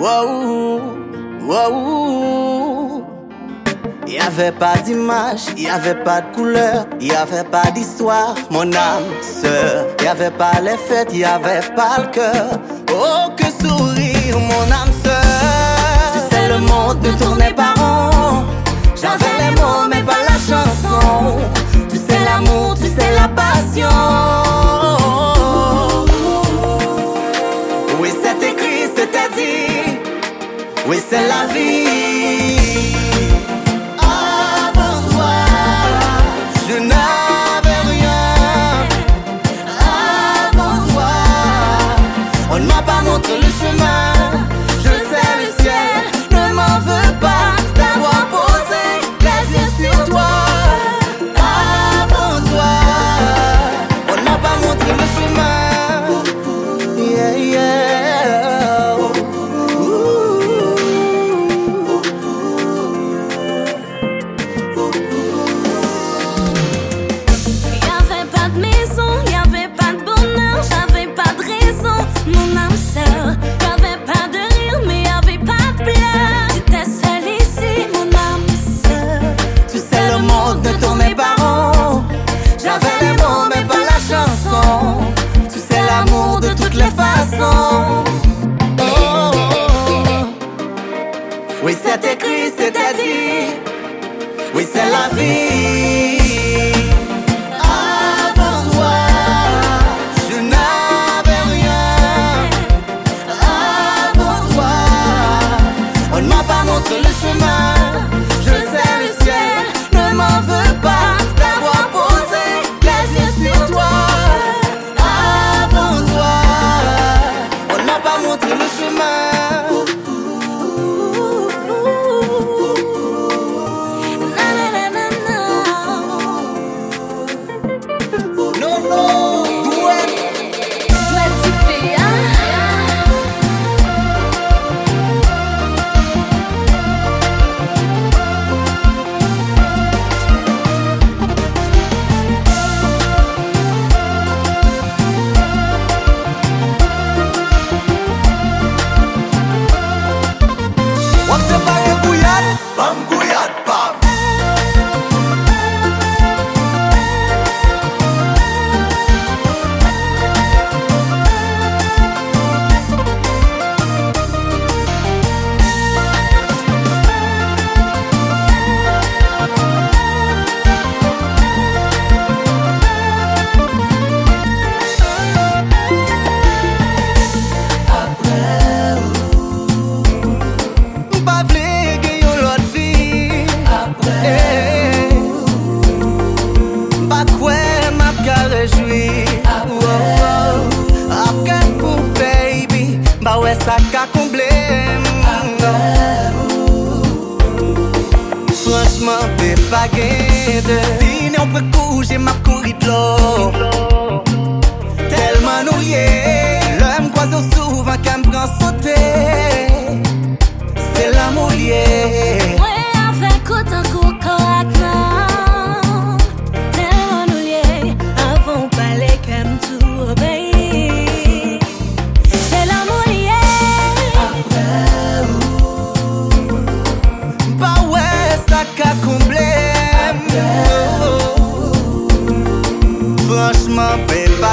Waouh, waouh. Il n'y avait pas d'image, il n'y avait pas de couleur, il n'y avait pas d'histoire, mon âme sœur. Il n'y avait pas les fêtes, il n'y avait pas le cœur. Oh, que sourire, mon âme sœur. Tu sais, le monde ne tournait pas Oui, c'est la vie. Avant toi, je n'avais rien. Avant toi, on ne m'a pas montré le chemin. Oui, c'est la vie. sa ka komblem mm. Franchman pe pa gen de Si ne ou prekou, jè ma kouri d'lo